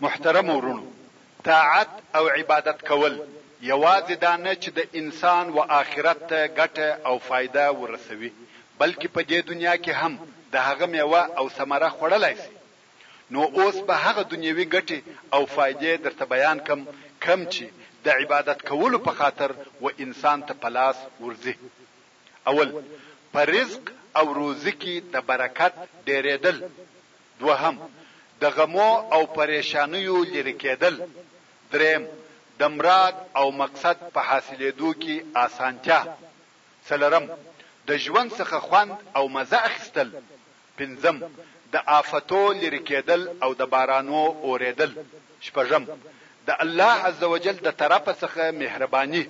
محترمو وروڼو! طاعت او عبادت کول یوازې دا نه چې د انسان و آخرت ته ګټه او فایده ورسوي، بلکې په دې دنیا کې هم د هغه مېوه او ثمره خوړلای شئ. نو اوس به هغه دنیوي ګټې او فایدې درته بیان کړم کوم چې د عبادت کولو په خاطر و انسان ته په لاس ورځي. اول، په رزق او روزي کې د برکت ډېرېدل. دوهم، د غمو او پرېشانیو لیرې کېدل. درېیم، د مراد او مقصد په حاصلېدو کې اسانتیا. څلورم، د ژوند څخه خوند او مزه اخیستل. پنځم، د آفتو لیرې کېدل او د بارانو اورېدل. شپږم، د الله عزوجل د طرفه څخه مهرباني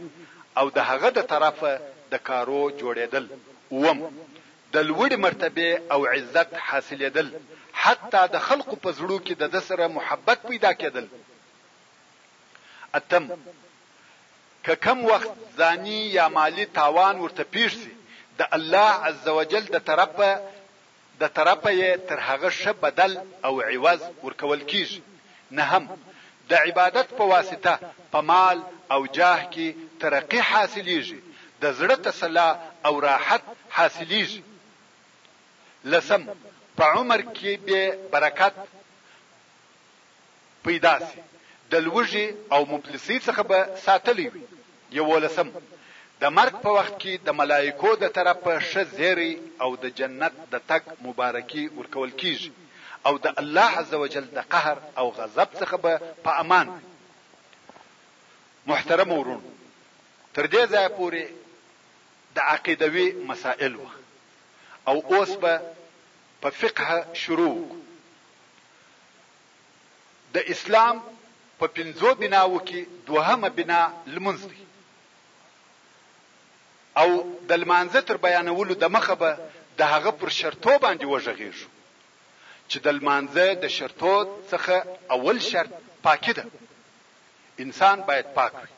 او د هغه د طرفه د کارو جوړېدل. اووم، د لوړې مرتبې او عزت حاصلېدل، حتی د خلقو په زړو کې د ده سره محبت پیدا کېدل. اتم، که کوم وخت ځاني یا مالي تاوان ورته پېښ شي، د الله عزوجل د طرفه د طرفه یې تر هغه ښه بدل او عوض ورکول کېږي. نهم، د عبادت په واسطه په مال او جاه کې ترقي حاصلېږي، د زړه تسلا او راحت حاصلېږي. لسم، په عمر کې به برکت پیدا شي، د لوږې او مفلسۍ څخه به ساتلی وي. یوولسم، د مرګ په وخت کې د ملائکو د طرفه ښه زیری او د جنت د تګ مبارکي ورکول کیږي او د الله عزوجل د قهر او غضب څخه به په امان وي. محترمو وروڼو! تر دې ځایه پورې د عقیدوي مسائل وه او اوس به په فقه شروع وکړو. د اسلام په پنځو بناوو کې دوهمه بنا لمونځ دی او د لمانځه تر بیانولو دمخه به د هغه پر شرطو باندې وږغیږو چې د لمانځه د شرطو څخه اول شرط پاکي ده انسان باید پاک وي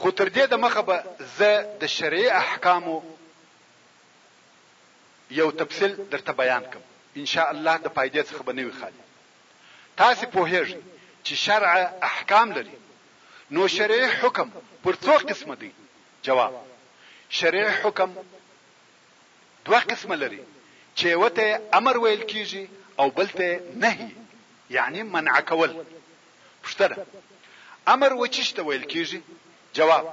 خو تر دې دمخه به زه د شرعي احکامو یو تفصیل درته بیان کړم ان شاء الله د فایدې څخه به نه وي خالي تاسې پوهیږئ چې شرع احکام لري نو شرعي حکم پر څو قسمه دی جواب شرعي حکم دوه قسمه لري چې یو ته امر ویل کیږي او بل ته نهي یعنی منع کول پښتنه امر وچشته ویل کیږي جواب،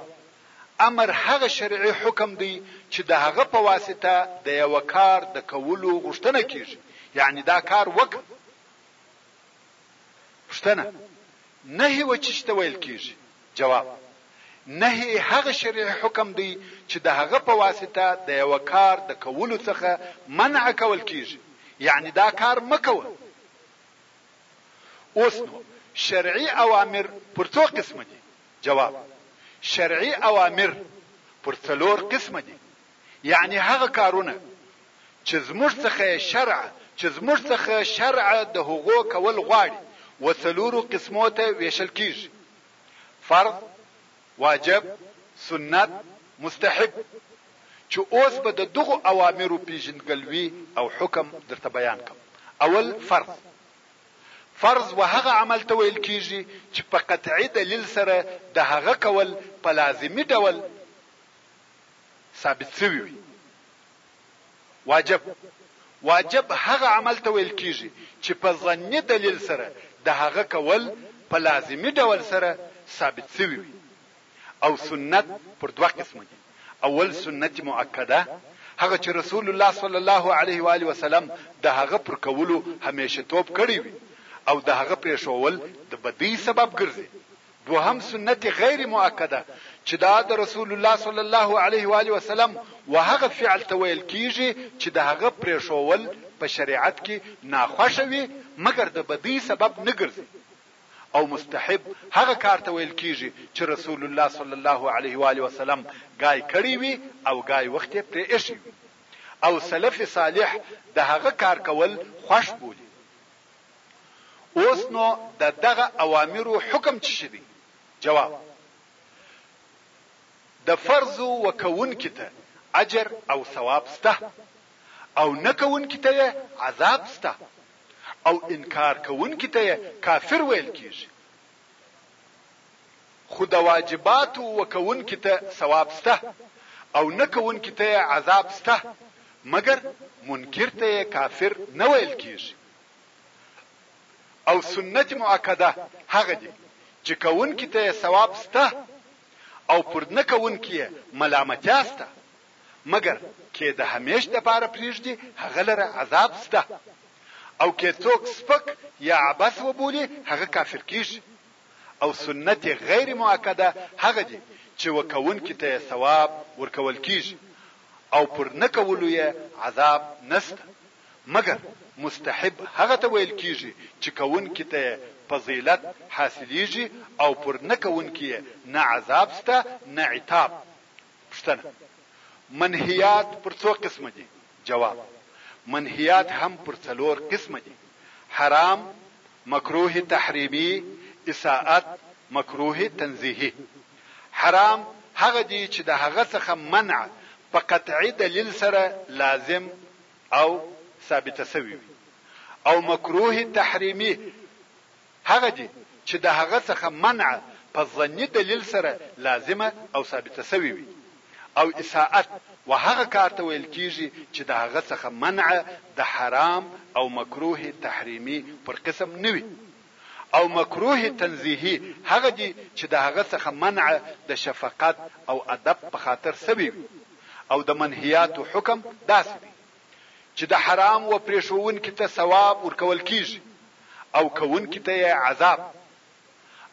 امر هغه شرعي حکم دی چې د هغه په واسطه د یوه کار د کولو غوښتنه کېږي، یعنې دا کار وکړه. پوښتنه، نهي و چیش ته ویل کېږي؟ جواب، نهي هغه شرعي حکم دی چې د هغه په واسطه د یوه کار د کولو څخه منع کول کېږي، یعنې دا کار مه کوه. اوس نو شرعي اوامر پر څو قسمه دي؟ جواب، شرعي اوامر پر څلور قسمه دي، یعني هغه کارونه چې زموږ څخه یې شرع چې زموږ څخه شرع د هغو کول غواړي و څلورو قسمو ته وېشل کېږي، فرض، واجب، سنت، مستحب، چې اوس به د دغو اوامرو پېژندګلوي او حکم درته بیان کړم، اول فرض. فرض و هغه عمل ته ویل کیږي چې په قطعي دلیل سره د هغه کول په لازمي ډول ثابت شوي وي. واجب واجب هغه عمل ته ویل کیږي چې په ظني دلیل سره د هغه کول په لازمي ډول سره ثابت شوي وي. او سنت پر دوه قسمه دي، اول سنت مؤکده، هغه چې رسول الله صلی الله علیه و آله وسلم د هغه پر کولو همېشه توب کړی وي او د هغه پرېښوول د بدۍ سبب ګرځي، دوهم سنت غیر مؤکده، چې دا د رسول الله صلی الله علیه و آله وسلم و هغه فعل ته ویل کېږي چې د هغه پرېښوول په شریعت کې ناخوښه وي مګر د بدۍ سبب نه ګرځي، او مستحب هغه کار ته ویل کیږي چې رسول الله صلی الله علیه وآله وسلم ګای کړی وي او ګای وخت یې پرې ایښی وي او سلف صالح د هغه کار کول خوښ بولي اوس نو د دغه اوامرو حکم څه شي دی جواب د فرض وکونکي ته اجر او ثواب سته او نه کونکي ته عذاب سته او انکار کوونکي ته یې کافر ویل کیږي خو د واجباتو وکوونکي ته ثواب شته او نه کوونکي ته یې عذاب شته مګر منکر ته یې کافر نه ویل کیږي او سنت مؤکده هغه دي چې کوونکي ته یې ثواب شته او پر نه کوونکي یې ملامتیا شته مګر که د همېش دپاره پرېږدي هغه لره عذاب شته. او که څوک سپک يا عبث وبولي هغه کافر کېږي. او سنت غير مؤکده هغه دي چې وکوونکي ته يې ثواب ورکول کېږي او پر نه کولو يې عذاب نشته. مګر مستحب هغه ته ويل کېږي چې کوونکي ته يې فضيلت حاصلېږي او پر نه کوونکي يې نه عذاب شته نه عتاب. پوښتنه، منهیات پر څو قسمه دي؟ جواب، منهیات هم پر څلور قسمه دي، حرام، مکروه تحریمي، اساءت، مکروه تنزیهي. حرام هغه دي چې د هغه څخه منع په قطعي دلیل سره لازم او ثابته شوې وي او مکروه تحریمي هغه دي چي د هغه څخه منع په ظني دليل سره لازمه او ثابته سوې وي. او اساءت و هغه کار ته ويل کيږي چي د هغه څخه منع د حرام او مکروه تحريمي پر قسم نه وي. او مکروه تنزيهي هغه دي چي د هغه څخه منع د شفقت او ادب په خاطر سوې وي. او د منهياتو حکم داسي دئ. چې د حرام و پرېښوونکي ته ثواب ورکول کېږي او کوونکي ته يې عذاب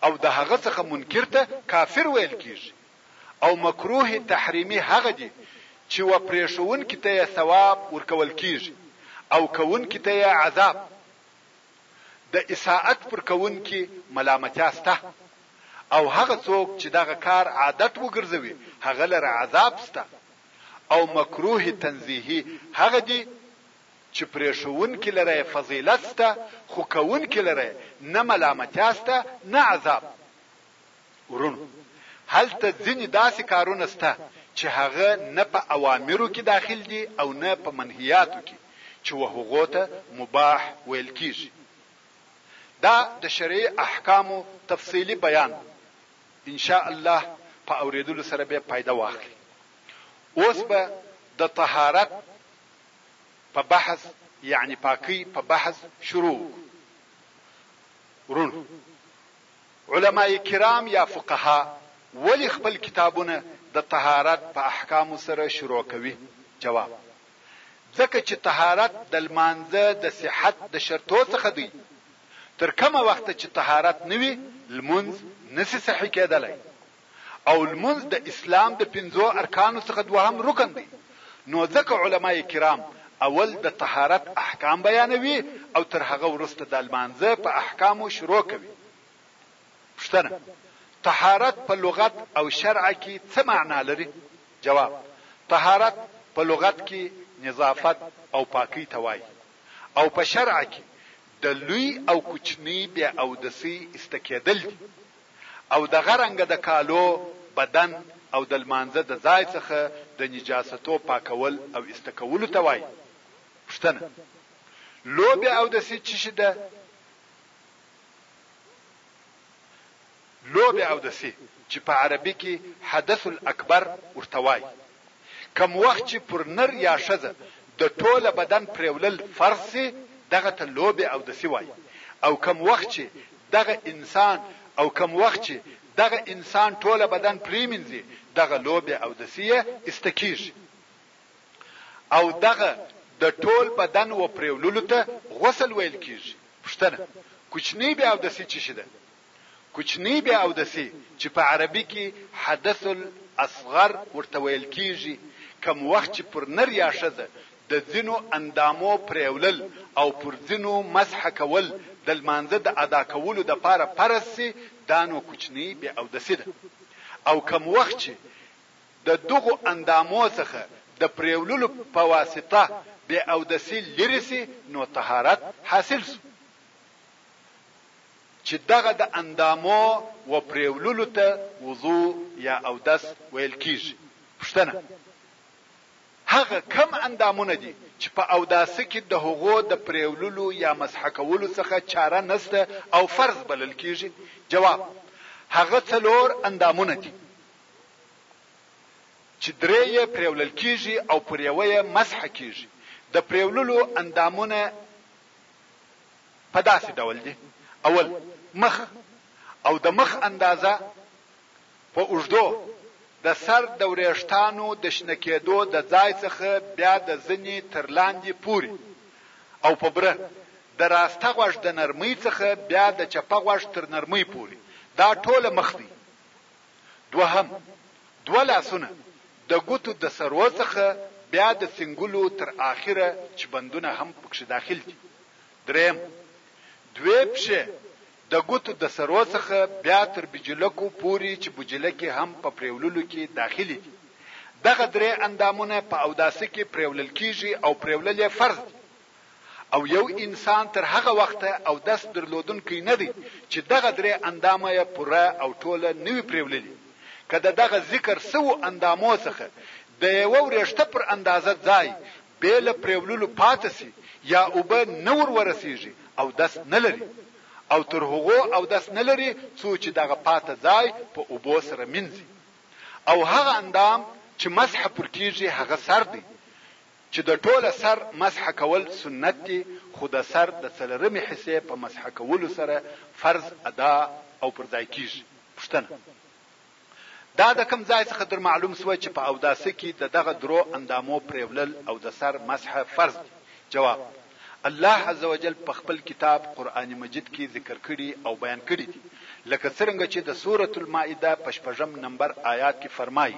او د هغه څخه منکر ته کافر ويل کېږي او مکروه تحريمي هغه دي چې و پرېښوونکي ته يې ثواب ورکول کېږي او کوونکي ته يې عذاب د اساءت پر کوونکي ملامتيا سته او هغه څوک چې دغه کار عادت وګرځوي هغه لره عذاب سته. او مکروه تنزیهي هغه دي چې پرېښوونکي لره یې فضیلت شته خو کوونکي لره یې نه ملامتیا شته نه عذاب. وروڼو! هلته ځینې داسې کارونه شته چې هغه نه په اوامرو کې داخل دي او نه په منهیاتو کې چې وهغو ته مباح ویل کېږي. دا د شرعي احکامو تفصیلي بیان و. ان شاء الله په اورېدلو سره به فایده واخلي اوس به د طهارت په بحث یعني پاکۍ په بحث شروع وکړو ورونو علماء کرام یا فقها ولې خپل کتابونه د طهارت په احکامو سره شروع کوي جواب ځکه چې طهارت د لمانځه د صحت د شرطو څخه دی تر کومه وخته چې طهارت نه وي لمونځ نه شي صحیح کېدلی او لمونځ د اسلام د پنځو ارکانو څخه دوهم رکن دی نو ځکه علماء کرام اول د طهارت احکام بیانوي او تر هغه وروسته د لمانځه په احکامو شروع کوي. پوښتنه، طهارت په لغت او شرع کې څه معنا لري؟ جواب، طهارت په لغت کې نظافت او پاکۍ ته وايي او په شرع کې د لوی او کوچنی بې اودسۍ ایسته کیدل دي او دغه رنګه د کالو، بدن او د لمانځه د ځای څخه د نجاستو پاکول او ایسته کولو ته وایي. پوښتنه، لو بې اودسي چیشي ده؟ لوبې اودسي چې په عربي کې حدث الاکبر ورته وايي کوم وخت چې پر نر یا ښځه د ټوله بدن پرېولل فرض شي دغه ته لوبې اودسي وايي او کوم وخت چې دغه انسان او کوم وخت چې دغه انسان ټوله بدن پرېمینځي دغه لوبې اودسي یې ایسته کېږي او دغه د ټول بدن و پرېوللو ته غسل ویل کېږي. پوښتنه، کوچنۍ بې اودسي چیشي ده؟ کوچنۍ بې اودسې چې په عربي کې حدث الاصغر ورته ویل کېږي، کوم وخت چې پر نر یا ښځه د ځینو اندامو پرېولل او پر ځینو مسح کول د لمانځه د ادا کولو دپاره فرض شي، دا نو کوچنۍ بې اودسي ده او کوم وخت چې د دغو اندامو څخه د پرېوللو په واسطه بې اودسي لرې شي نو طهارت حاصل شو. چې دغه د اندامو و پرېوللو ته وضوء یا اودس ویل کېږي. پوښتنه، هغه کوم اندامونه دي چې په اوداسه کې د هغو د پرېوللو یا مسح کولو څخه چاره نشته او فرض بلل کېږي؟ جواب، هغه څلور اندامونه دي چې درې یې پرېولل کېږي او پر یوه یې مسح کېږي. د پرېوللو اندامونه په داسې ډول دي، اول، مخ او د مخ اندازه، په اوږدو، د سر د ورېښتانو د شنه کېدو د ځای څخه بیا د زنې تر لاندې پورې او په بره، د راسته غوږ د نرمۍ څخه بیا د چپه غوږ تر نرمۍ پورې، دا ټوله مخ دی. دوهم، دوه لاسونه د ګوتو د سرو څخه بیا د څنګلو تر آخره چې بندونه هم پکښې داخل دي. درېیم، دوې پښې د ګوتو د سرو څخه بیا تر بجلکو پورې چې بجلکې هم په پرېوللو کې داخلې دي. دغه درې اندامونه په اوداسه کې پرېولل کېږي او پرېولل یې فرض دي. او یو انسان تر هغه وخته اودس درلودونکی نه دی چې دغه درې اندامه یې پوره او ټوله نه وي پرېوللي، که د دغه ذکر سوو اندامو څخه د یوه ورېښته پر اندازه ځای بې له پرېوللو پاته سي یا اوبه نه ور ورسېږي اودس نه لري او تر هغو اودس نه لري څو چې دغه پاته ځای په اوبو سره مینځي او هغه اندام چې مسح پر کېږي هغه سر دی چې د ټوله سر مسح کول سنت دي خو د سر د څلرمې حصې په مسح کولو سره فرض ادا او پر ځای کیږي پوښتنه دا د کوم ځای څخه در معلوم سوه چې په اوداسه کي د دغه درو اندامو پرېولل او د سر مسح فرض دي جواب الله عزوجل په خپل کتاب قرآن مجید کي ذکر کړي او بیان کړي دي لکه څرنګه چې د سورة المائده په شپږم نمبر آیات کي فرمايي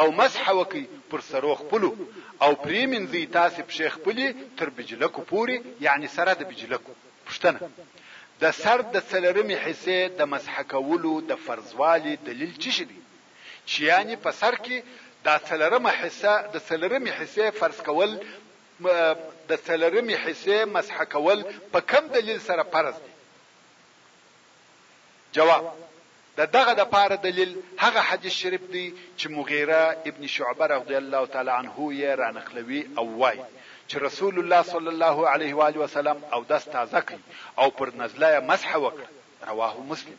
او مسح وکړئ پر سرو خپلو او پرې مینځئ تاسې پښې خپلې تر بجلکو پورې یعنې سره د بجلکو. پوښتنه، د سر د څلرمې حصې د مسح کولو د فرضوالي دلیل څه شي دی؟ چې یعنې په سر کې دا څلرمه حصه د څلرمې حصې فرض کول د څلرمې حصې مسح کول په کوم دلیل سره فرض دي؟ جواب، د دغه د پاره دليل هغه حديث شريف دی چې مغيره ابن شعبه رضی الله تعالی عنه يې رانقلوي او وايي چې رسول الله صلی الله عليه و آله وسلم اودس تازه کړ او پر نزله يې مسح وکړه، رواه مسلم.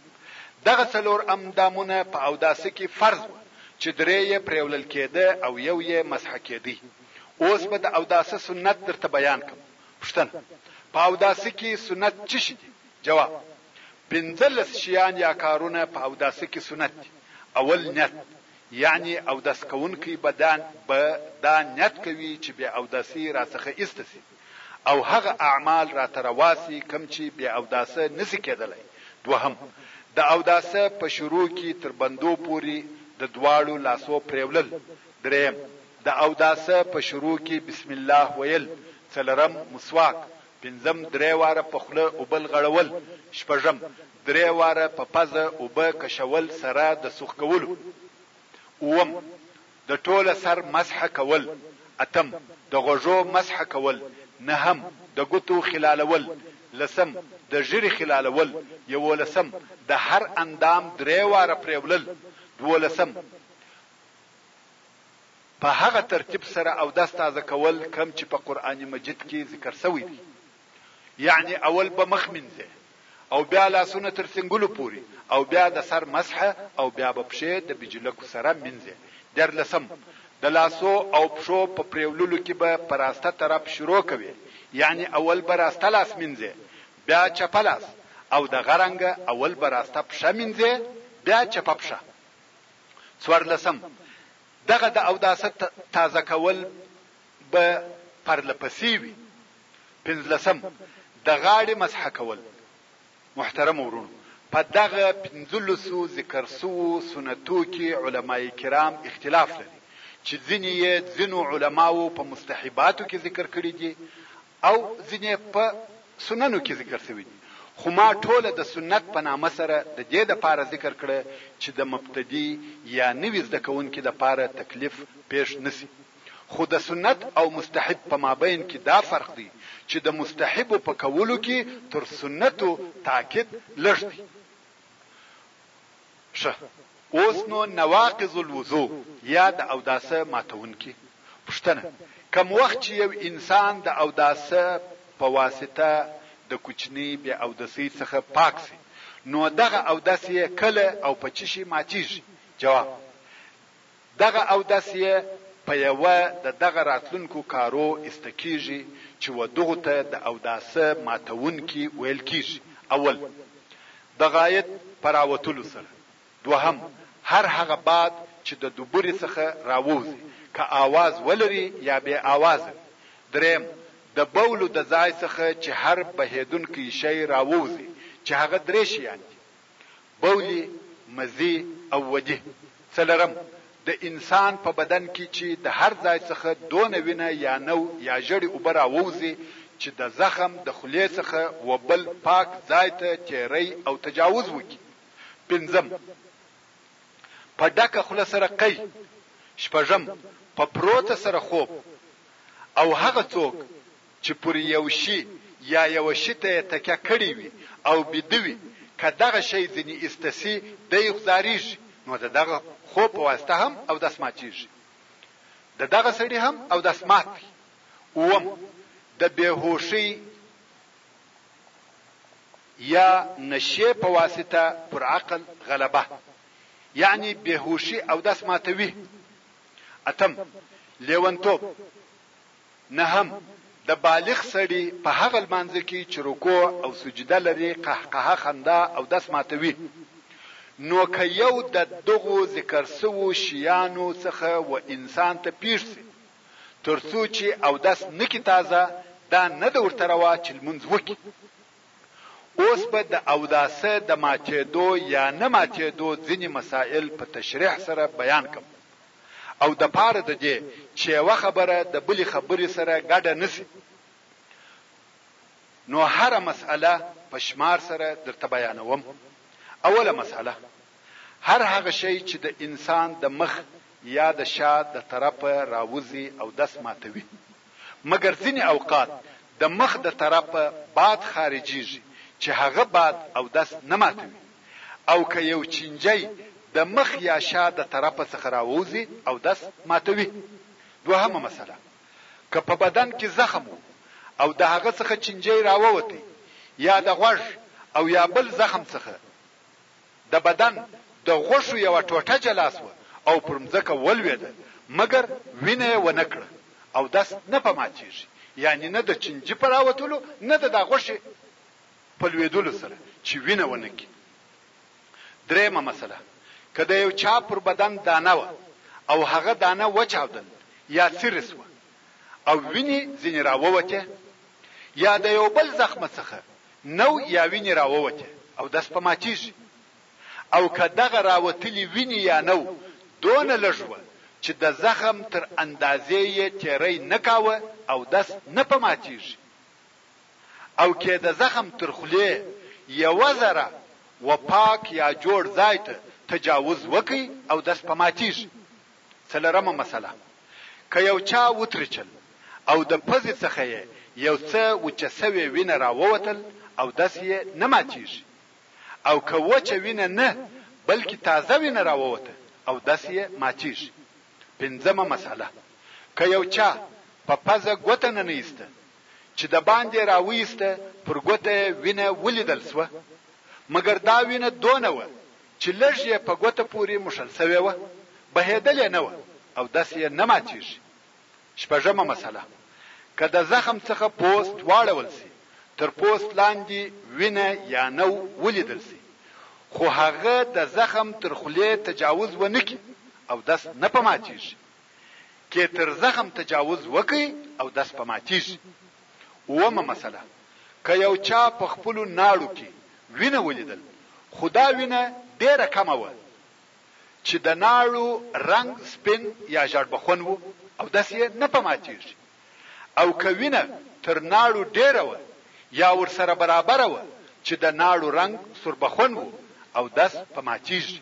دغه څلور امدامونه په اوداسه کې فرض وه چې درې يې پرېولل کېده او يو يې مسح کېدی. اوس به د اوداسه سنت درته بيان کړم. پوښتنه، په اوداسه کې سنت څه شي دي؟ جواب، پنځلس شیان یا کارونه په اوداسه کې سنت دي، اول نیت، یعنې اودس کوونکی به دا به دا نیت کوي چې بې اوداسي راڅخه ایسته شي او هغه اعمال راته روا شي کوم چې بې اوداسه نه شي کېدلای، دوهم، د اوداسه په شروع کې تر بندو پورې د دواړو لاسو پرېولل، درېیم، د اوداسه په شروع کې بسم الله ویل، څلورم، مسواک، پنځم، درې واره په خوله اوبه لغړول. شپږم، درې واره په پزه اوبه کشول سره د سوق کولو. اووم، د ټوله سر مسح کول. اتم، د غوږو مسح کول. نهم، د ګوتو خلالول. لسم، د ږیرې خلالول. یوولسم، د هر اندام درې واره پرېولل. دوولسم، په هغه ترتیب سره اودس تازه کول کوم چې په قرآن مجید کې ذکر شوی دی، یعنې اول به مخ مینځې او بیا لاسونه تر څنګلو پورې او بیا د سر مسح او بیا به پښې د بجلکو سره مینځې، دیارلسم، د لاسو او پښو په پریوللو کې به په راسته طرف شروع کوې، یعنې اول به راسته لاس مینځې بیا چپه لاس او دغه رنګه اول به راسته پښه مینځې بیا چپه پښه، څوارلسم، دغه د اوداسه تازه کول به پرله پسې وي. پنځلسم، د غاړې مسح کول، محترمو وروڼو! په دغه پنځلسو ذکر شوو سنتو کې علماء کرام اختلاف لري چې ځینې یې ځینو علماوو په مستحباتو کې ذکر کړي دي او ځینې یې په سننو کې ذکر شوي دي، خو ما ټوله د سنت په نامه سره د دې لپاره ذکر کړه چې د مبتدي یا نوي زده کوونکي لپاره تکلیف پېښ نه شي، خو د سنت او مستحب په مابین کې دا فرق دی چې د مستحبو په کولو کې تر سنتو تاکید لږ دی. ښه اوس نو نواقض الوضو یا د اوداسه ماتونکي پوښتنه، کوم وخت چې یو انسان د اوداسه په واسطه د کوچنۍ بې اودسۍ څخه پاک شي نو دغه اودس یې کله او په څه شي ماتیږي؟ جواب، دغه اودس یې په یوه د دغه راتلونکو کارو ایسته کیږي چې و دغو ته د اوداسه ماتوونکي ویل کیږي، اول، د غایط په راوتلو سره، دوهم، هر هغه باد چې د دوبري څخه راووځي که آواز ولري یا بې آوازه وي، دریم، د بولو د ځای څخه چې هر بهیدونکی شی راووځي چې هغه درې شیان دي. بولی، مزی او ودی څلرم، د انسان په بدن کی چی د هر ځای څخه دونه وینه یا نو یا ژړی اوبه راووځی چی د زخم د خولی څخه و بل پاک ځای ته تیری او تجاوز وکی پنځم، په ډکه خوله سره قی شپږم، په پروته سره خوب او هغه څوک. چې پر یو شي یا یوه شي ته یې تکیه کړې وي او بیده وي، که دغه شی ځنې ایسته شي دی غزاریږي، نو د دغه خوب په واسطه هم اودس ماتیږي. د دغه سړي هم اودس مات دی. اووم، د بې هوښۍ یا نشې په واسطه پر عقل غلبه، یعنې بې هوښي اودس ماتوي. اتم، لیونتوب. نهم، د بالغ سړي په هغه لمانځه کي چي رکوع او سجده لري قهقهه خندا او دس ماتوي نو که يو د دغو ذکر سوو شيانو څخه و انسان ته پيښ سي تر څو چي اودس نه کي تازه دا نه ده ورته روا چي لمونځ وکي اوس به د اوداسه د ماتېدو يا نه ماتېدو ځيني مسائل په تشريح سره بيان کړم. او د پاره د دې چې یوه خبره د بلې خبرې سره ګډه نه شي نو هره مسئله په شمار سره درته بیانوم. اوله مسئله، هر هغه شی چې د انسان د مخ یا د شا د طرفه راوځي او دست ماتوي. مګر ځینې اوقات د مخ د طرفه باد خارجیږي چې هغه باد اودس نه ماتوي او که یو چینجی د مخ یا شا د طرفه څخه راووځي اودس ماتوي دوهمه مسئله که په بدن کې زخم وو او د هغه څخه چینجی راووتی یا د غوږ او یا بل زخم څخه د بدن د غوښو یوه ټوټه جلا شوه او پر مځکه ولوېده، مګر وینه یې ونه کړه، اودس نه په ماتېږي، یعنې نه د چینجي په راوتلو نه د دا غوښې په لوېدلو سره چې وینه ونه کړي. درېیمه مسئله، که د یو چا پر بدن دانه وه او هغه دانه وچاودل یا څیرې شوه او وینې ځینې راووتې، یا د یو بل زخمه څخه نو یا وینې راووتې او دا سپماتیږي او که دغه راوتلي وینې یا نو دونه لږ وه چې د زخم تر اندازې یې تیری نه کاوه او دس نه پماتیږي او که د زخم تر خولې یوه ذره و پاک یا جوړ ځای ته تجاوز وکړي او دس پماتیږي. څلورمه مسئله، که یو چا وترچل او د پزې څخه یې یو څه وچه شوې وینه راووتل اودس یې نه ماتیږي او که وچه وینه نه بلکې تازه وینه راووته اودس یې ماتیږي. پنځمه مسئله، که یو چا په پزه ګوته ننه ایسته چې د باندې یې راوایسته پر ګوته یې وینه ولیدل شوه مګر دا وینه دونه وه چې لږ یې په ګوته پورې موښل شوې وه، بهېدلې نه وه او داسې یې نه ماتېږي. شپږمه مسئله، که د زخم څخه پوست واړول شي، تر پوست لاندې وینه یا نو ولیدل شي، خو هغه د زخم تر خولې تجاوز ونه کړي، اودس نه په ماتېږي. که تر زخم تجاوز وکړي، اودس په ماتېږي. اوومه مسئله، که یو چا په خپلو ناړو کې وینه ولیدل خو دا وینه ډېره کمه وه چې د ناړو رنګ سپین یا ژړبخون و او داسې یې نه په ماتېږي او که وینه تر ناړو ډېره وه یا ورسره برابره وه چې د ناړو رنګ سوربخون و او داس په ماتېږي.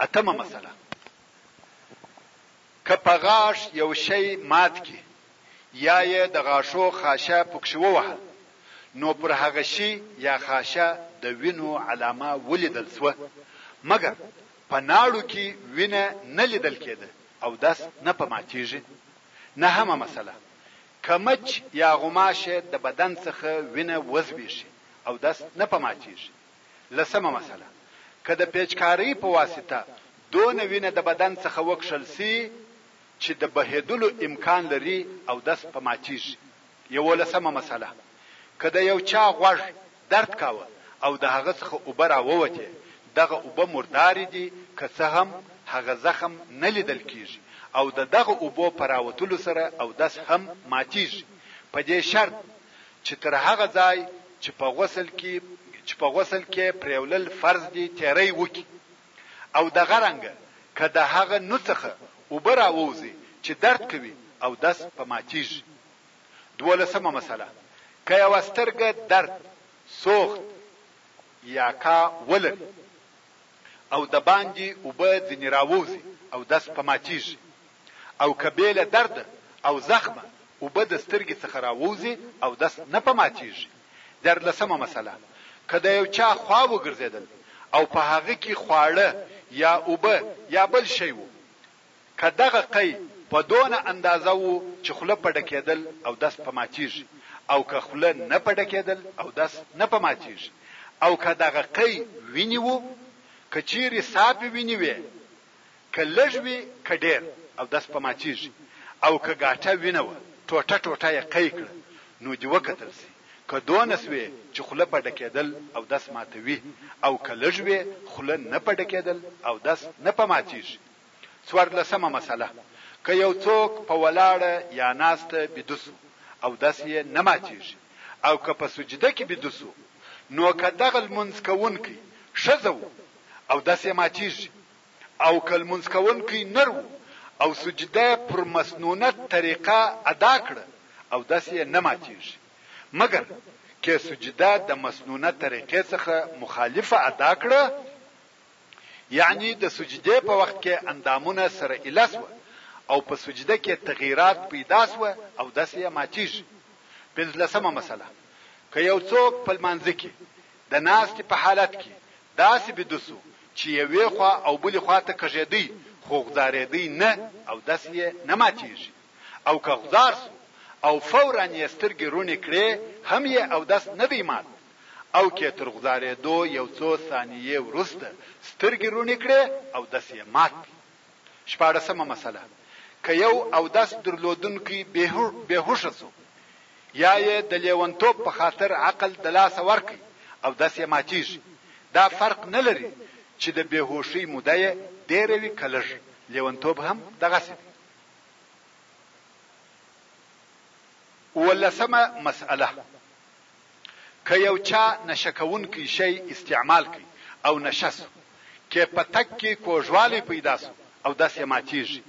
اتمه مسئله. که په غاښ یو شی مات کړي یا یې د غاښو خاشه پکښې ووهل نو پر هغه شي یا خاشه د وینو علامه ولیدل شوه مګر په ناړو کې وینه نه لیدل کېده اودس نه په ماتېږي. نهمه مسئله، که مچ یا غوماشې د بدن څخه وینه وزبېښي اودس نه په ماتېږي. لسمه مسئله، که د پېچکارۍ په واسطه دونه وینه د بدن څخه وکښل شي چې د بهېدلو امکان لري اودس په ماتېږي. یوولسمه مسئله، که د یو چا غوږ درد کاوه او د هغه څخه اوبه را ووتې، دغه اوبه مردارې دي که څه هم هغه زخم نه لیدل کېږي او د دغه اوبو په راوتلو سره اودس هم ماتېږي په دې شرط چې تر هغه ځای چې په غسل کې چې په غسل کې پرېولل فرض دي تېری وکړي او دغه رنګه که د هغه نوڅخه اوبه راووځي چې درد کوي اودس په ماتېږي دولسمه مسله که یوه سترګه درد، سوخت، یاکا ولري او دباندې اوبه ځینې راووځي اودس په ماتېږي. او که بې له درده او زخمه اوبه د سترګې څخه راووځې اودس نه په ماتېږي. دیارلسمه مسئله، که د یو چا خوا وګرځېدل او په هغه کې خواړه یا اوبه یا بل شی وو، که دغه قی په دونه اندازه وو چې خوله په ډکېدل اودس په ماتېږي او که خوله نه په ډکېدل اودس نه په ماتېږي او که دغه قی وینې وو، که چېرې صافې وینې وې، که لږ وي که ډېر او د سپما کېږي او که ګاټه وينه وه ټوټه ټوټه يې قی کړه نو دي وکتل شي که دونه شوې چې خوله په ډکېدل او دس ماتوي او که لږ وې خوله نه په ډکېدل او دس نه په ماتېږي څوارلسمه مسئله که يو څوک په ولاړه يا ناسته بيده شو او دس يې نه ماتېږي او که په سجده کې بيده شو نو که دغه لمونځ کوونکی ښځه وو او داسې یې ماتیږي او که لمونځ کوونکی نر وو او سجده یې پر مسنونه طریقه ادا کړه او داسې یې نه ماتیږي مګر که سجده د مسنونه طریقې څخه مخالفه ادا کړه یعنی د سجدې په وخت کې اندامونه سره اله سوه او په سجده کې تغیرات پیدا سوه او داسې یې ماتیږي پنځلسمه مسله که یو څوک په لمانځه کې د ناستې په حالت کې داسې بیده شو چې یوې خوا او بلې خوا ته کږېدی خو غځارېدی نه او دسې یې نه ماتېږي او که غځار شو او فوراً یې سترګې روڼې کړې هم یې اودس نه دی مات او که تر غځارېدو یو څو ثانیې وروسته سترګې روڼې کړې اودس یې مات دی. شپاړسمه مسئله، که یو اودس درلودونکی بې هوښه شو یا یې د لېونتوب په خاطر عقل د لاسه ورکړ، اودس یې ماتېږي، دا فرق نه لري چې د بې هوښۍ موده یې ډېره وي که لږ، لېونتوب هم دغسې دی. اوولسمه مسئله، که یو چا نشه کوونکی شی استعمال کړي او نشه شو، که په تګ کې کوږوالی پیدا شو، اودس یې ماتېږي،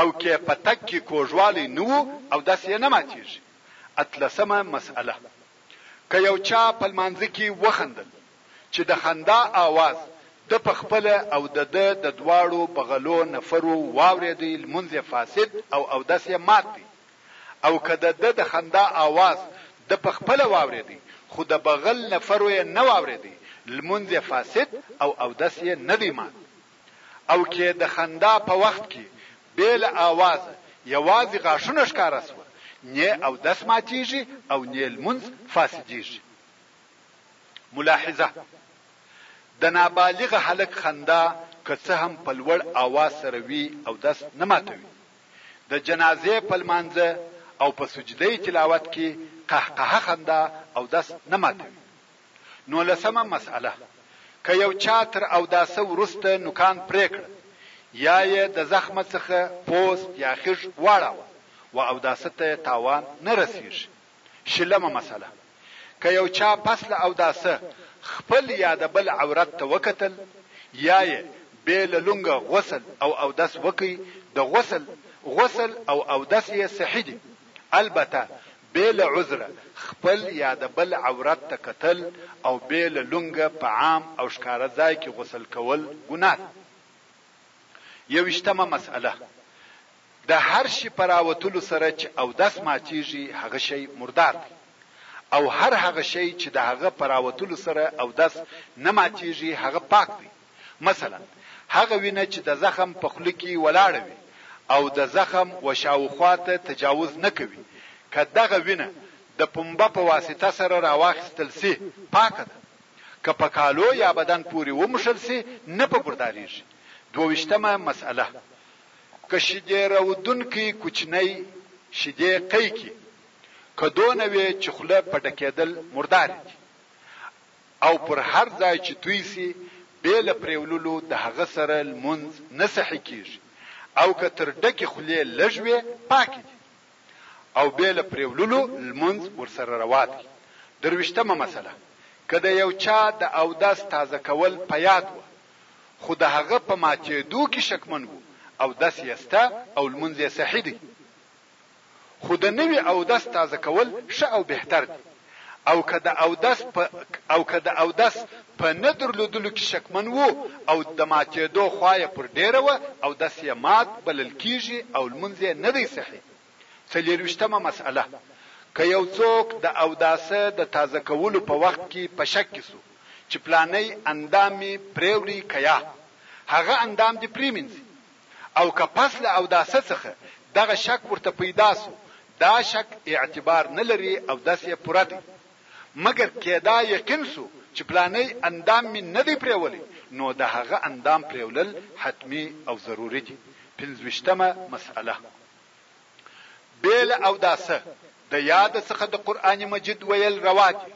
او که په تګ کې کوږوالی نه و، اودس یې نه ماتېږي. اتلسمه مسئله، که یو چا په لمانځه کې وخندل، چې د خندا آواز ده په خپله او د ده د دواړو بغلو نفرو واورېدی، لمونځ یې فاسد او اودس یې مات دی، او که د ده د خندا آواز ده په خپله واورېدی خو د بغل نفرو یې نه واورېدی لمونځ یې فاسد او اودس یې نه دی مات. او که د خندا په وخت کې بې له آوازه یوازې غاښونه ښکاره شوه نې اودس ماتېږي او نې لمونځ فاسدېږي. ملاحظه، د نابالغ هلک خندا که څه هم په لوړ آواز سره وي اودس نه ماتوي. د جنازې په لمانځه او په سجده تلاوت کې قهقهه خندا اودس نه ماتوي. نولسمه مسئله، که یو چا تر اوداسه وروسته نوکان پرې کړل یا یې د زخمه څخه پوست یا خیږ واړاوه و اوداسه ته تاوان نه رسیږي. شلمه مسئله، که یو چا پس له اوداسه خپل یا د بل عورت ته وکتل یا یې بې له لونګه غسل او اودس وکړ د غسل غسل او اودس یې صحیح دي البته بې له عذره خپل یا د بل عورت ته کتل او بې له لونګه په عام او ښکاره ځای کې غسل کول ګناه ده یوویشتمه مسئله، د هر شي په راوتلو سره چې اودس ماتېږي هغه شی مردار دی او هر هغه شی چې د هغه په راوتلو سره اودس نه ماتېږي هغه پاک دی مثلا هغه وینه چې د زخم په خوله کې ولاړه وي او د زخم و شاوخوا ته تجاوز نه کوي که دغه وینه د پنبه په واسطه سره راواخیستل شي پاکه ده که په کالو یا بدن پورې وموښل شي نه په بردارېږي دوه ویشتمه مسئله که شیدې رودونکی کوچنی شیدې قی کی که دونه وې چې خوله په ډکیدل مردارې دي او پر هر ځای چې توی شي بې له پریوللو د هغه سره لمونځ نه صحیح کیږي او که تر ډکې خولې لږ وې پاکې دي او بې له پریوللو لمونځ ورسره روا دی درویشتمه مسله که د یو چا د اودس تازه کول په یاد وه خو د هغه په ماتېدو کې شکمن وو، اودس یې سته او لمونځ یې صحیح دی. خو د نوي اودس تازه کول ښه او بهتر دي او که د اودس په او که د اودس په نه درلودلو کې شکمن وو او د ماتېدو خوا یې پر ډېره وه، اودس یې مات بلل کېږي او لمونځ یې نه دی صحیح. څلېرویشتمه مسئله، که یو څوک د اوداسه د تازه کولو په وخت کي په شک کي سو چي پلانی اندام مي پرېوړی که یا، هغه اندام دي پرېمینځي او که پس له اوداسه څخه دغه شک ورته پیدا سو، دا شک اعتبار نه لري اودس یې پوره دی. مګر که دا یقین سو چي پلانی اندام مي نه دی پرېولی نو د هغه اندام پرېولل حتمي او ضروري دي. پنځویشتمه مسئله. بې له اوداسه د یاد څخه د قرآن مجید ویل روا دي،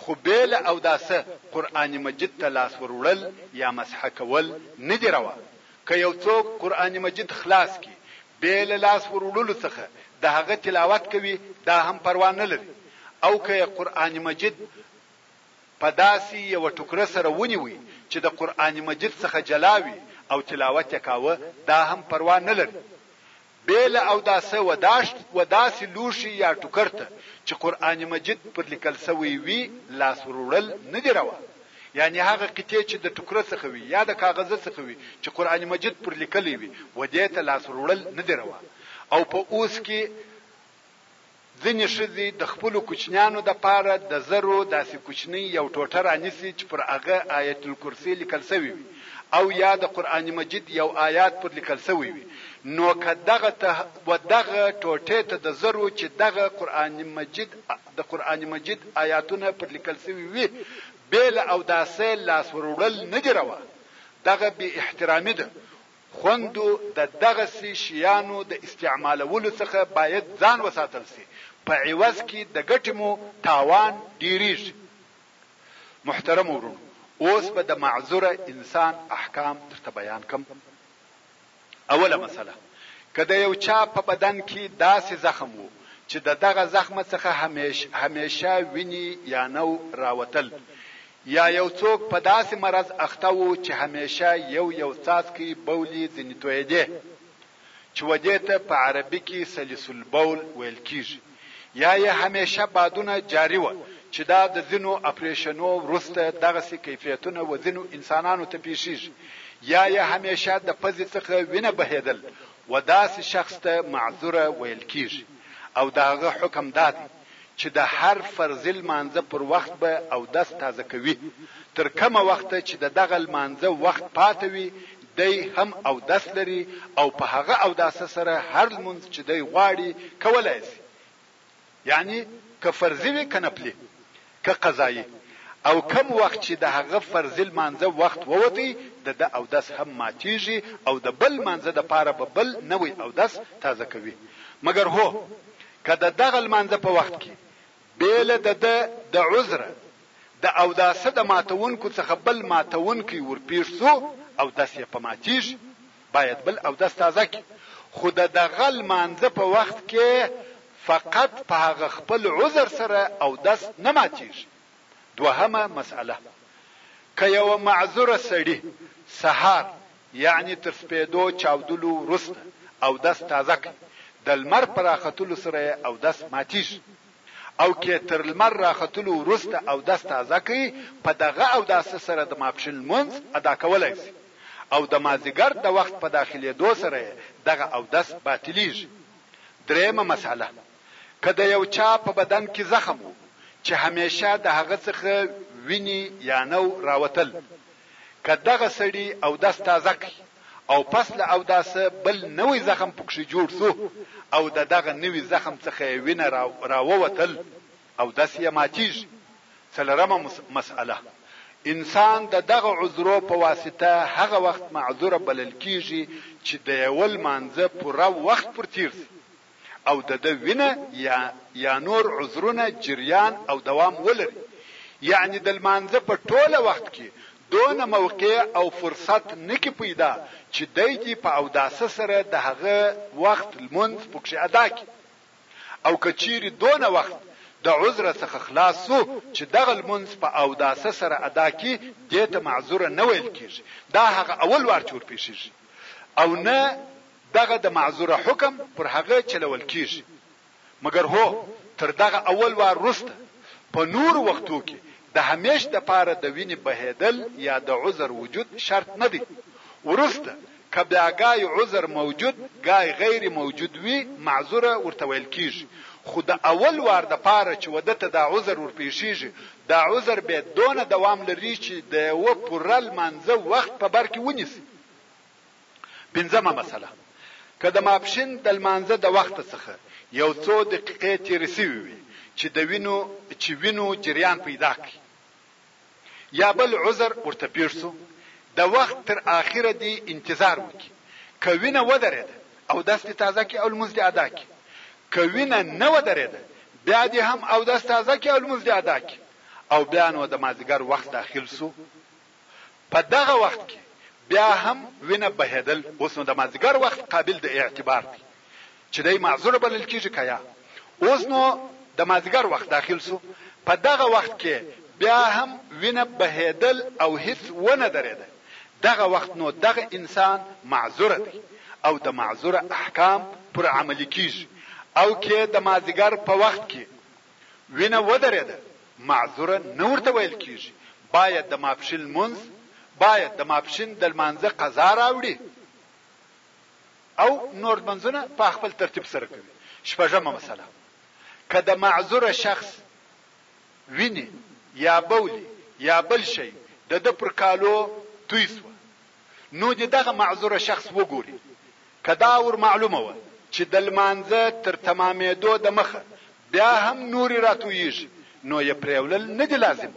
خو بې له اوداسه قرآن مجید ته لاس ور وړل یا مسح کول نه دي روا. که یو څوک قرآن مجید خلاص کړي بې له لاس ور وړلو څخه د هغه تلاوت کوي دا هم پروا نه لري او که یې قرآن مجید په داسي یوه ټوکره سره ونیوی چي د قرآن مجید څخه جلا وي او تلاوت یې کاوه دا هم پروا نه لري بې له اوداسه و داشت و داسي لوښي یا ټوکر ته چي قرآن مجید پر لیکل سوی وي لاس ور وړل نه دي روا یعني هغه قطعې چي د ټوکره څخه وي یا د کاغذه څخه وي چي قرآن مجید پر لیکلی وي و دې ته لاس ور وړل نه دي روا او په اوس کي ځینې ښځې د خپلو کوچنیانو لپاره د زرو داسې کوچنۍ یو ټوټه رانیسي چې پر هغه آیت الکرسې لیکل شوې وي او یا د قرآن مجید یو آیات پر لیکل شوی وي نو که دغه ته و دغه ټوټې ته د زرو چې دغه قرآن مجید د قرآن مجید آیاتونه پر لیکل شوي وي بې له اوداسه لاس وروړل نه دي روا دغه بې احترامي ده خوندو د دغسي شيانو د استعمالولو څخه بايد ځان وساتل سي په عوض کي د ګټي مو تاوان ډيريږي محترمو وروڼو اوس به د معذوره انسان احکام درته بيان کم اوله مسله که د يو چا په بدن کي داسي زخم وو چي د دغه زخمه څخه هميشه ويني يانو راوتل یا یو څوک په داسې مرض اخته وو چې همیشه یو یو څاڅکی بولي ځینې تویدې چې ودې ته په عربي کې سلیس البول ویل کیږي یا یې همیشه بادونه جاري وه چې دا د ځینو اپریشنو وروسته دغسې کیفیتونه وځینو انسانانو ته پیښیږي یا یې همیشه د پزې څخه وینه بهیدل وداسې شخص ته معذوره ویل کیږي او د هغه حکم دادی چې د هر فرضي لمانځه پر وخت به اودس تازه کوي، تر کومه وخته چې د دغه لمانځه وخت پاته وي دی هم اودس لري او په هغه اوداسه سره هر لمونځ چې دی غواړي کولای شي، یعنې که فرضي وي که نفلي، که قضايي او کوم وخت چې د هغه فرضي لمانځه وخت ووتی د ده اودس هم ماتيږي او د بل لمانځه د پاره به بل نوی اودس تازه کوي مګر هو که د دغه لمانځه په وخت کې بې له د ده د عذره د اوداسه د ماتونکو څخه بل ماتونکی ورپېښ سو اودس يې په ماتيږي. باید بل اودس تازه کړي خو د دغه لمانځه په وخت کې فقط په هغه خپل عذر سره اودس نه ماتیږي دوهمه مسئله که یوه معذوره سړي سهار یعنی تر سپیدو چاودلو وروسته اودس تازه کړي د لمر په راختلو سره یې اودس ماتیږي. او که تر لمر راختلو وروسته اودس تازه کړي، په دغه اوداسه سره د ماپښین لمونځ ادا کولای شي او د مازدیګر د وخت په داخلېدو سره یې دغه اودس باطلېږي. درېیمه مسئله، که د یو چا په بدن کې زخم و، چې همېشه د هغه څخه وینې، یانو، راوتل، که دغه سړي اودس تازه کړ او پس له اوداسه بل نوی زخم پکښې جوړ شو او د دغه نوي زخم څخه يې وينه راووتل، اودس يې ماتيږي. څلورمه مسئله، انسان د دغه عذرو په واسطه هغه وخت معذور بلل کيږي چې د يوه لمانځه پوره وخت پر تير شي. او د ده وینه یا یا نور عذرونه جریان او دوام ولري یعنی د لمانځه په ټوله وخت کې دونه موقع او فرصت نه کې پیدا چې دی دې په اوداسه سره د هغه وخت لمونځ پکښې ادا کړي او که چیرې دونه وخت د عذره څخه خلاص شو چې دغه لمونځ په اوداسه سره ادا کړي دې ته معذوره نه ویل کیږي دا هغه اول وار چې ورپیښیږي او نه دغه د معذوره حکم پر هغه چلول کېږي، مګر هو! تر دغه اول وار وروسته په نورو وختو کې د همېش دپاره د وينې بهېدل يا د عذر وجود شرط نه دی، وروسته که بيا ګای عذر موجود ګای غير موجود وي معذوره ورته ويل کېږي، خو د اول وار دپاره چې وده ته دا عذر ورپېښېږي دا عذر بيا دونه دوام لري چې د يوه پوره لمانځه وخت په بر کې ونيسي. پنځمه مسئله، که د ماپښین د لمانځه د وخته څخه یو څو دقیقې تیرې شوې وي چې د وینو چې وینو جریان پیدا کړي یا بل عذر ورته پیښ شو د وخت تر آخره دې انتظار وکړي که وینه ودریده اودس دې تازه کړي او لمونځ دې ادا کړي که وینه نه ودریده بیا دې هم اودس تازه کړي او لمونځ دې ادا کړي او بیا نو د مازیګر وخت داخل شو په دغه وخت کې بیا هم وینه بهیدل اوس نو د مازدیګر وخت قابل د اعتبار دی چې دی معذور بلل کیږي که یا اوس نو د مازدیګر وخت داخل سو په دغه وخت کې بیا هم وینه بهیدل او هیڅ ونه درېده دغه وخت نو دغه انسان معذور دی او د معذور احکام پر عملي کیږي او که د مازدیګر په وخت کې وینه ودریده معذوره نه ورته ویل کیږي باید د ماپښین لمونځ باید د ماپښین د لمانځه قضا راوړي او نور لمونځونه په خپل ترتیب سره کوي شپږمه مسله که د معذوره شخص ویني یا بولی یا بل شی د د پر کالو توی سو نو د دغه معذوره شخص وګوري که دا ور معلومه وه چې د لمانځه تر تمامېدو د مخه بیا هم نوري را تویېږي نو یې پرېولل نه دي لازم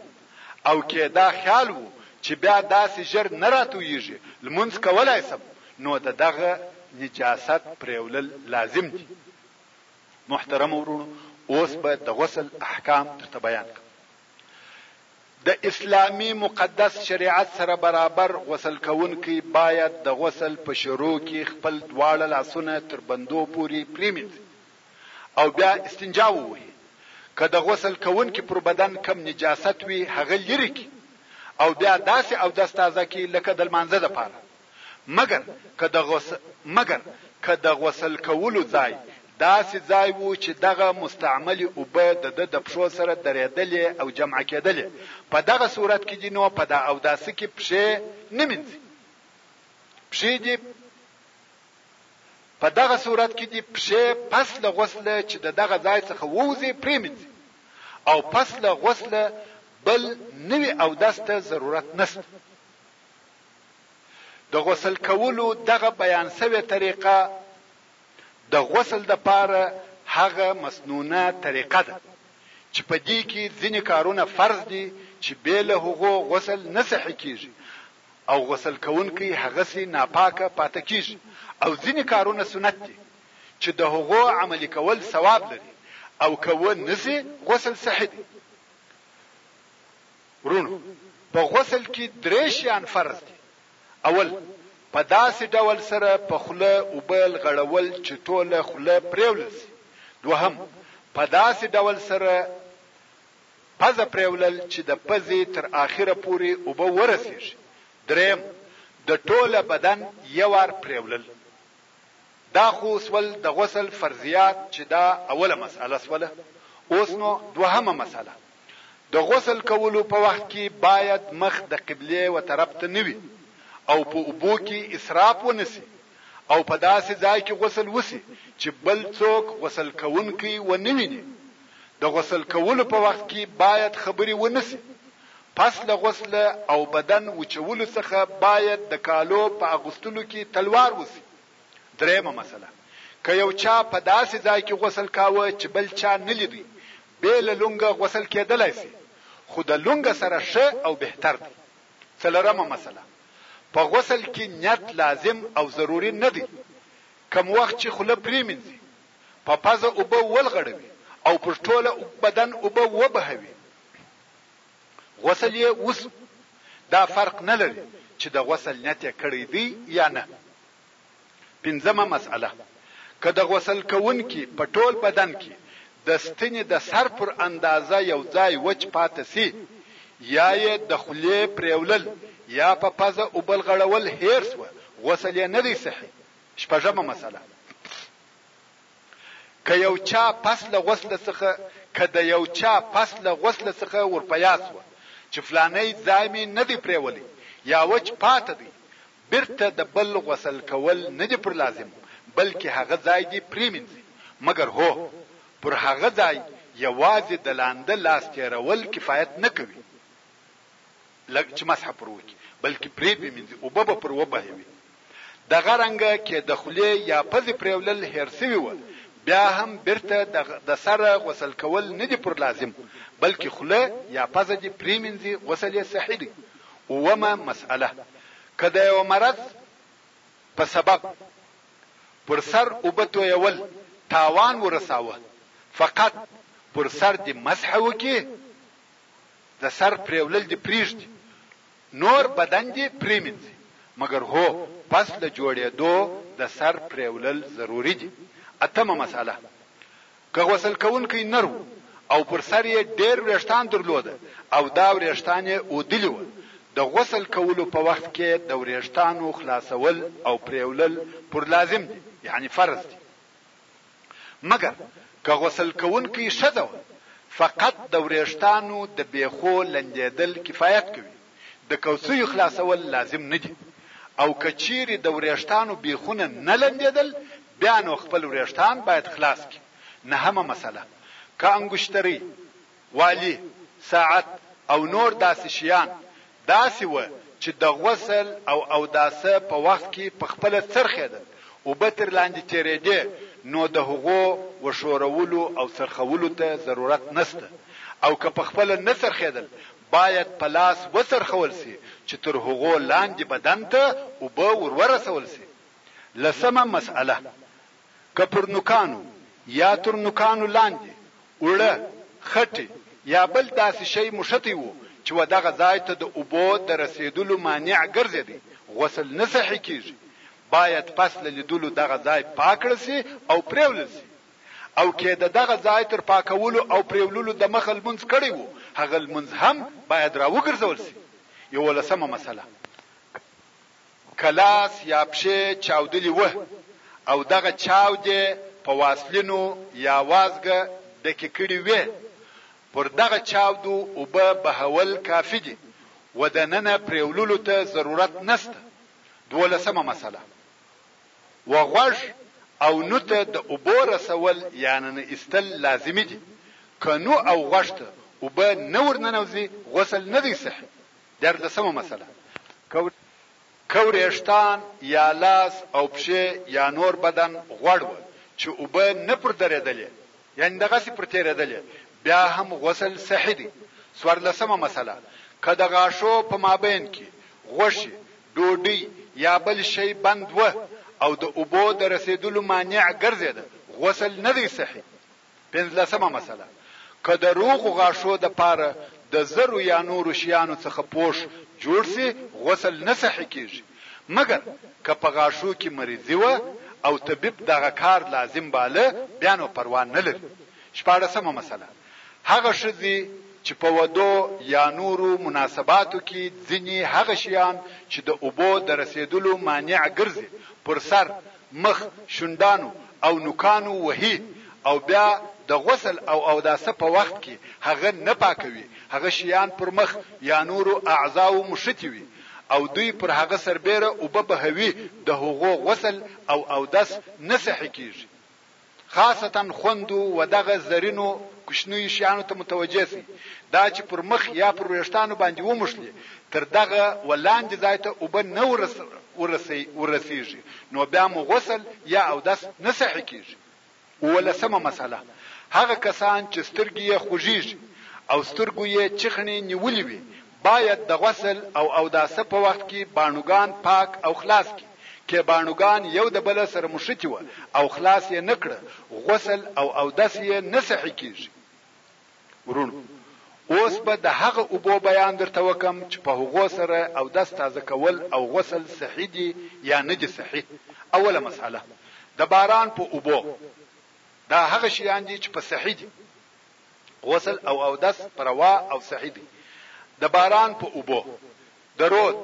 او کۀ دا خیال وو چې بیا داسې ژر نه را تویېږي لمونځ کولای شم نو د دغه نجاست پرېولل لازم دي محترمو وروڼو اوس به د غسل احکام درته بیان کړم. د اسلامي مقدس شريعت سره برابر غسل کوونکی باید د غسل په شروع کې خپل دواړه لاسونه تر بندو پورې پرېمنځي او بیا استنجا ووهي، که د غسل کوونکي پر بدن کوم نجاست وي هغه لیرې کړي او بیا داسې اودس تازه کړي لکه د لمانځه لپاره. مګر که د غسل مګر که د غسل کولو ځای داسې ځای وو چې دغه مستعملې اوبه د ده د پښو سره درېدلې او جمع کېدلې، په دغه صورت کې دې نو په دا اوداسه کې پښې نه مینځي. پښې دې په دغه صورت کې دې پښې پس له غسله چې د دغه ځای څخه ووځي پرې مینځي او پس له غسله بل نوي اودس ته ضرورت نشته. د غسل کولو دغه بیان شوې طریقه د غسل لپاره هغه مسنونه طریقه ده چې په دې کې ځینې کارونه فرض دي چې بې له هغو غسل نه صحیح کېږي او غسل کوونکی هغسې ناپاکه پاته کېږي او ځینې کارونه سنت دي چې د هغو عملي کول ثواب لري او که و نه شي غسل صحیح دی. وروڼو! په غسل کي درې شيان فرض دي، اول، په داسي ډول سره په خوله اوبه لغړول چي ټوله خوله پرېولل سي، دوهم، په داسي ډول سره پزه پرېولل چي د پزي تر آخره پوري اوبه ورسېږي، درېيم، د ټوله بدن يوار پرېولل. دا خو سول د غسل فرضيات چي دا اوله مسئله سوله، اوس نو دوهمه مسئله. د غسل کولو په وخت کې باید مخ د قبلې و طرف ته نه وي او په اوبو کې اسراف ونه شي او په داسې ځای کې غسل وشي چې بل څوک غسل کوونکی و نه ویني. د غسل کولو په وخت کې باید خبرې ونه شي. پس له غسله او بدن وچولو څخه باید د کالو په اغوستلو کې تلوار وشي. درېمه مسئله، که یو چا په داسې ځای کې غسل کاوه چې بل چا نه لیدی، بې له لونګه غسل کېدلای شي، خو د لونګه سره ښه او بهتر دی. څلورمه مسئله، په غسل کې نیت لازم او ضروري نه دی، کوم وخت چې خوله پرېمینځي، په پزه اوبه ولغړوي او پر ټوله بدن اوبه وبهوي، غسل یې وشو، دا فرق نه لري چې د غسل نیت یې کړی دی یا نه. پنځمه مسئله، که د غسل کوونکي په ټول بدن کې د ستنې د سر پر اندازه یو ځای وچ پاتې شي یا یې د خولې پرېولل یا په پزه اوبه لغړول هېر شوه، غسل یې نه دی صحیح. شپږمه مسئله، که یو چا پس له غسل څخه که د یو چا پس له غسل څخه ورپه یاد شوه چې فلانی ځای مې نه دی پرېولی یا وچ پاتې دی، بیرته د بل غسل کول نه دي پر لازم بلکې هغه ځای دې پریمینځي مګر هو! پر هغه ځای یوازې د لانده لاس تیرول کفایت نه کوي لږ چې مسح پر وکړي بلکې پرې پریمینځي اوبه به پر وبهیوي دغه رنګه که د خولې یا پزې پریولل هیر شوي وه بیا هم بیرته د سره غسل کول نه دي پر لازم بلکې خوله یا پزه دې پریمینځي غسل یې صحیح دی اوومه مسئله، که د یوه مرض په سبب پر سر اوبه تویول تاوان ورساوه، فقط پر سر دې مسح وکړي، د سر پرېولل دې پرېږدي، نور بدن دې پرېمینځي، مګر هو پس له جوړېدو د سر پرېولل ضروري دي. اتمه مسئله، که غسل کوونکی نر و او پر سر یې ډېر وریښتان درلوده او دا وریښتان یې اودلي وه، د غسل کولو په وخت کې د وریښتانو خلاصول او پرېولل پر لازم دي، یعنې فرض دي. مګر که غسل کوونکی ښځه وه، فقط د وریښتانو د بېخو لندېدل کفایت کوي. د کوڅیو خلاصول لازم نه دي او که چیرې د وریښتانو بیخونه نه لندیدل بیا نو خپل وریښتان باید خلاص کړي نهمه مسئله که انګشترۍ، والي، ساعت او نور داسې شیان داسې وه چې د غسل او اوداسه په وخت کې په خپله څرخیدل اوبه تر لاندې تیریدې نو د هغو وښورولو او څرخولو ته ضرورت نشته او که په خپله نه څرخیدل باید په لاس وڅرخول شي چې تر هغو لاندې بدن ته اوبه ور ورسول شي. لسمه مسئله، که پر نوکانو یا تر نوکانو لاندې اوړه، خټې یا بل داسې شی موښتی وو چې و دغه ځای ته د اوبو د رسېدلو مانع ګرځېدی، غسل نه صحیح کېږي. باید پس له لیدلو دغه ځای پاک کړل شي او پرېولل شي. او که د دغه ځای تر پاکولو او پرېولولو دمخه لمونځ کړی وو هغه لمونځ هم باید را وګرځول شي یوولسمه مسئله که لاس یا پښې چاودلي وه او دغه چاودې په واسلینو یا وازګه ډکې کړي وې پر دغه چاودو اوبه بهول کافي دي و دننه پرېولولو ته ضرورت نشته دوولسمه مسئله و غوږ او نو ته د اوبو رسول یا ننه ایستل لازمي دي که نو او غوږ ته اوبه نه ور ننوځي غسل نه دی صحي دیارلسمه مسئله که وریښتان یا لاس او پښې یا نور بدن غوړ وه چې اوبه نه پر درېدلې یعنی دغسې پر تېرېدلې بیا هم غسل صحي دی څوارلسمه مسئله که د غاښو په مابین کې غوښي ډوډۍ یا بل شی بند وه او د اوبو د رسیدلو مانع ګرځیده غسل نه دی صحیح. پنځلسمه مسئله، که د روغو غاښو د پاره د زرو یا نورو شیانو څخه پوښ جوړ شي غسل نه صحیح کیږي مګر که په غاښو کې مریضي وه او طبیب دغه کار لازم باله بیا نو پروا نه لري. شپاړسمه مسئله، هغه ښځې چې په ودو یا نورو مناسباتو کې ځینې هغه شیان چې د اوبو د رسېدلو مانع ګرځي پر سر، مخ، شونډانو او نوکانو وهي او بیا د غسل او اوداسه په وخت کې هغه نه پاکوي، هغه شیان پر مخ یا نورو اعضاوو مښتي وي او دوی پر هغه سربېره اوبه بهوي، د هغو غسل او اودس نه صحیح کېږي. خاصتاً خوندو و دغه زرینو کوچنیو شیانو ته متوجه شئ، دا چې پر مخ یا پر وېښتانو باندې وموښلي، تر دغه و لاندې ځای ته اوبه نه ورسېږي، نو بیا مو غسل یا اودس نه صحیح کېږي. اوولسمه مسئله، هغه کسان چې سترګې یې خوږېږي او سترګو یې چخڼې نیولې وي، باید د غسل او اوداسه په وخت کې باڼوګان پاک او خلاص کړي، که باڼوګان یو د بله سره مښتي وه او خلاص یې نه کړه، غسل او اودس یې نه صحیح کېږي. وروڼو! اوس به د هغه اوبو بیان درته وکړم چې په هغو سره اودس تازه کول او غسل صحیح دي یا نه دي صحیح. اوله مسئله، د باران په اوبو. دا هغه شیان دي چې په صحیح دي. غسل او اودس په روا او صحیح دی د باران په اوبو د رود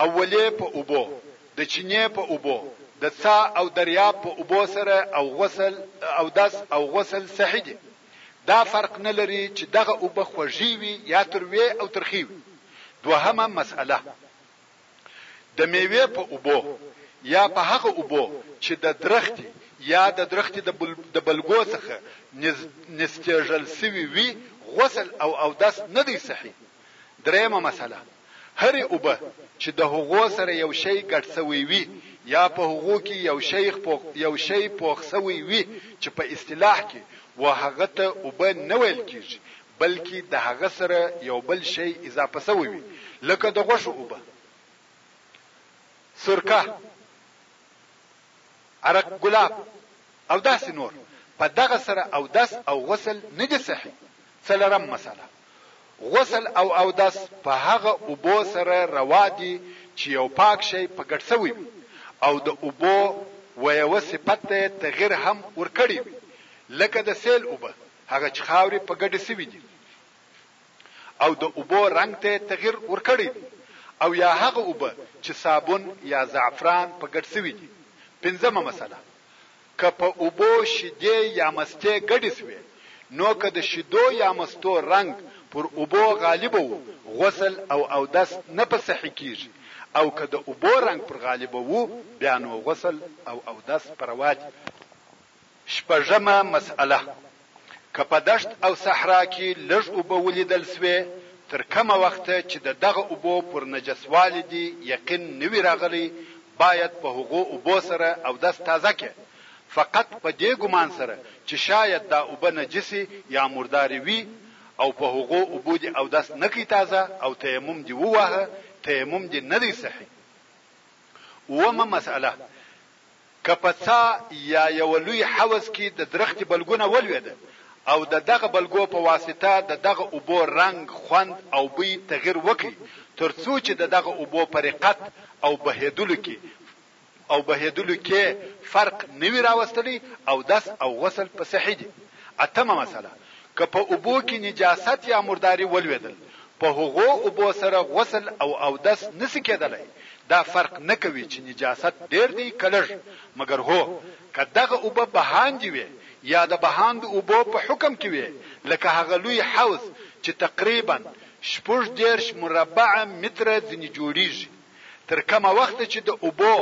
او ولې په اوبو د چینې په اوبو د څا او دریاب په اوبو سره او غسل اودس او غسل صحیح دی دا فرق نه لري چې دغه اوبه خوږې وي یا تروې او ترخې وي دوهمه مسئله د مېوې په اوبو یا په هغه اوبو چې د درختي یا د درختي د بلګو څخه نستېږل شوي وي غسل او اودس نه دی صحیح. درېیمه مسئله، هرې اوبه چې د هغو سره یو شی ګډ شوی وي یا په هغو کې یو شی پوخ شوی وي چې په اصطلاح کې و هغه ته اوبه نه ویل کېږي بلکې د هغه سره یو بل شی اضافه شوی وي لکه د غوښو اوبه، سرکه، عرق ګلاب او داسې نور، په دغه سره اودس او غسل نه دي صحیح. څلورم مسئله، غسل او اودس په هغه اوبو سره روا دي چې یو پاک شی په ګډ شوی وي او د اوبو ویوه صفت ته یې تغیر هم ورکړی وي لکه د سیل اوبه، هغه چې خاورې په ګډې شوې دي او د اوبو رنګ ته تغیر ورکړی دی او یا هغه اوبه چې صابون یا زعفران په ګډ شوي دي پنځمه مسله که په اوبو شیدې یا مستې ګډې شوې نو که د شیدو یا مستو رنګ پر اوبو غالب وو غسل او اودس نه په صحیح کیږي او که د اوبو رنګ پر غالب وو بیا نو غسل او اودس پر واجب شپږمه مسئله، که په دښت او صحرا کې لږ اوبه ولیدل شوې، تر کومه وخته چې د دغه اوبو پر نجسوالي دې یقین نه وي راغلی، باید په هغو اوبو سره اودس تازه کړې، فقط په دې ګمان سره چې شاید دا اوبه نجسې یا مردارې وي او په هغو اوبو دې اودس نه کړي تازه او تیمم دې وواهه، تیمم دې نه دی صحیح. اوومه مسئله، که په څا یا یوه لوی حوض کې د درختي بلګونه ولوېده او د دغه بلګو په واسطه د دغه اوبو رنګ، خوند او بوی تغیر وکړي تر څو چې د دغه اوبو په رقت او بهېدلو کې او بهېدلو کې فرق نه وي راوستلی، اودس او غسل په صحیح دي. اتمه مسئله، که په اوبو کې نجاست یا مرداري ولوېدل په هغو اوبو سره غسل او اودس نه شي کېدلای، دا فرق نه کوي چې نجاست ډېر دی که لږ، مګر هو! که دغه اوبه بهاندې وې یا د بهاندو اوبو په حکم کې وې، لکه هغه لوی حوض چې تقریباً شپږ دېرش مربعه متره ځنې جوړېږي، تر کومه وخته چې د اوبو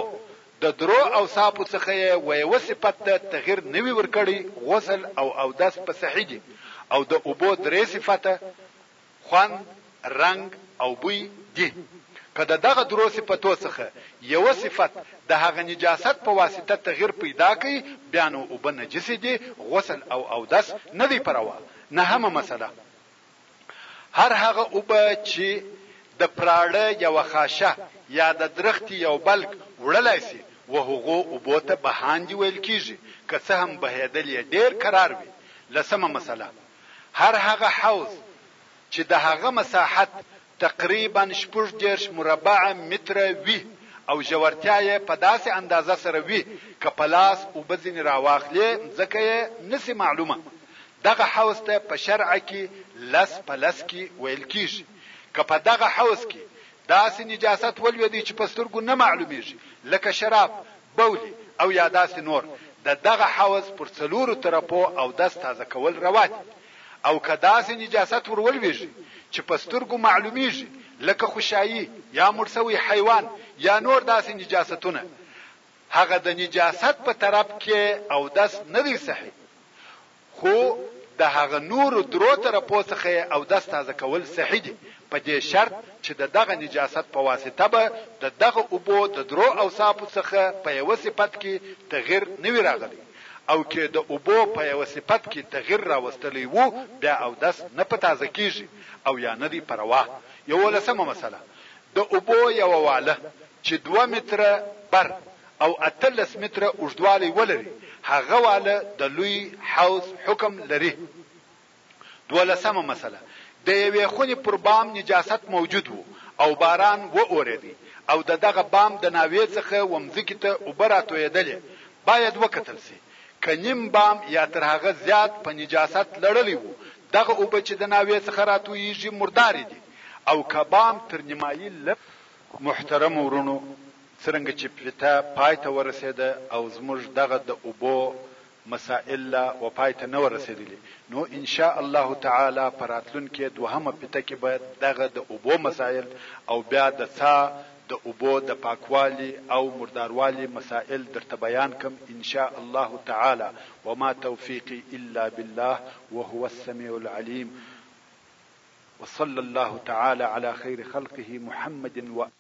د درو اوصافو څخه یې ویوه صفت ته تغیر نه وي ورکړی، غسل او اودس په صحیح دي او د اوبو درې صفته، خوند، رنګ او بوی دي. که د دغه درو صفتو څخه يوه صفت د هغه نجاست په واسطه تغير پيدا کړي بيا نو اوبه نجسې دي، غسل او اودس نه دی په روا. نهمه مسئله، هر هغه اوبه چي د پراړه يوه خاشه يا د درختي يو بلګ وړلای سي و هغو اوبو ته بهاندي ويل کيږي که څه هم بهېدل يې ډېر کرار وي. لسمه مسئله، هر هغه حوض چې د هغه مساحت تقریباً شپږ دېرش مربع متره وي او ژورتیا یې په داسې اندازه سره وي که په لاس اوبه ځینې راواخلې مځکه یې نشي معلومه دغه حوض ته په شرع کې لس په لس کې ویل کیږي که په دغه حوض کې داسې نجاست ولوېدی چې په سترګو نه معلومېږي لکه شراب بولي او یا داسې نور د دغه حوض پر څلورو طرفو اودس تازه کول روا دي او که داسې نجاست ور ولوېږي چې په سترګو معلومېږي لکه خوشايي یا مړ شوی حیوان یا نور داسې نجاستونه هغه د نجاست په طرف کې اودس نه دی صحیح خو د هغه نورو درو طرفو څخه يې اودس تازه کول صحيح دي په دې شرط چې د دغه نجاست په واسطه به د دغه اوبو د درو اوصافو څخه په يوه صفت کې تغير نه وي راغلی او که د اوبو په يوه صفت کې تغير راوستلی وو بيا اودس نه په تازه کيږي او يا نه دی په روا يوولسمه مسئله د اوبو يوه واله چې دوه متره بر او اتلس متره اوږدوالی ولري هغه واله د لوی حوض حکم لري دوولسمه مسئله د یوې خونې پر بام نجاست موجود وو او باران و اورېدی او د دغه بام د ناوې څخه ومځکې ته اوبه راتویدلې باید وکتل شي که نیم بام یا تر هغه زیات په نجاست لړلی وو دغه اوبه چې د ناوې څخه راتویږي مردارې دي او که بام تر نیمایي لړ محترمو وروڼو څرنګه چې پلیته پای ته ورسېده او زموږ دغه د اوبو مسائل لا و پای ته نه وه رسېدلي، نو ان شاء الله تعالی په راتلونکې دوهمه پیته کې به دغه د اوبو مسائل او بیا د څا د اوبو د پاکوالي او مرداروالي مسائل درته بیان کړم ان شاء الله تعالی وما توفیقی الا بالله وهو السمیع العلیم وصلی الله تعالی علی خیر خلقه محمد و.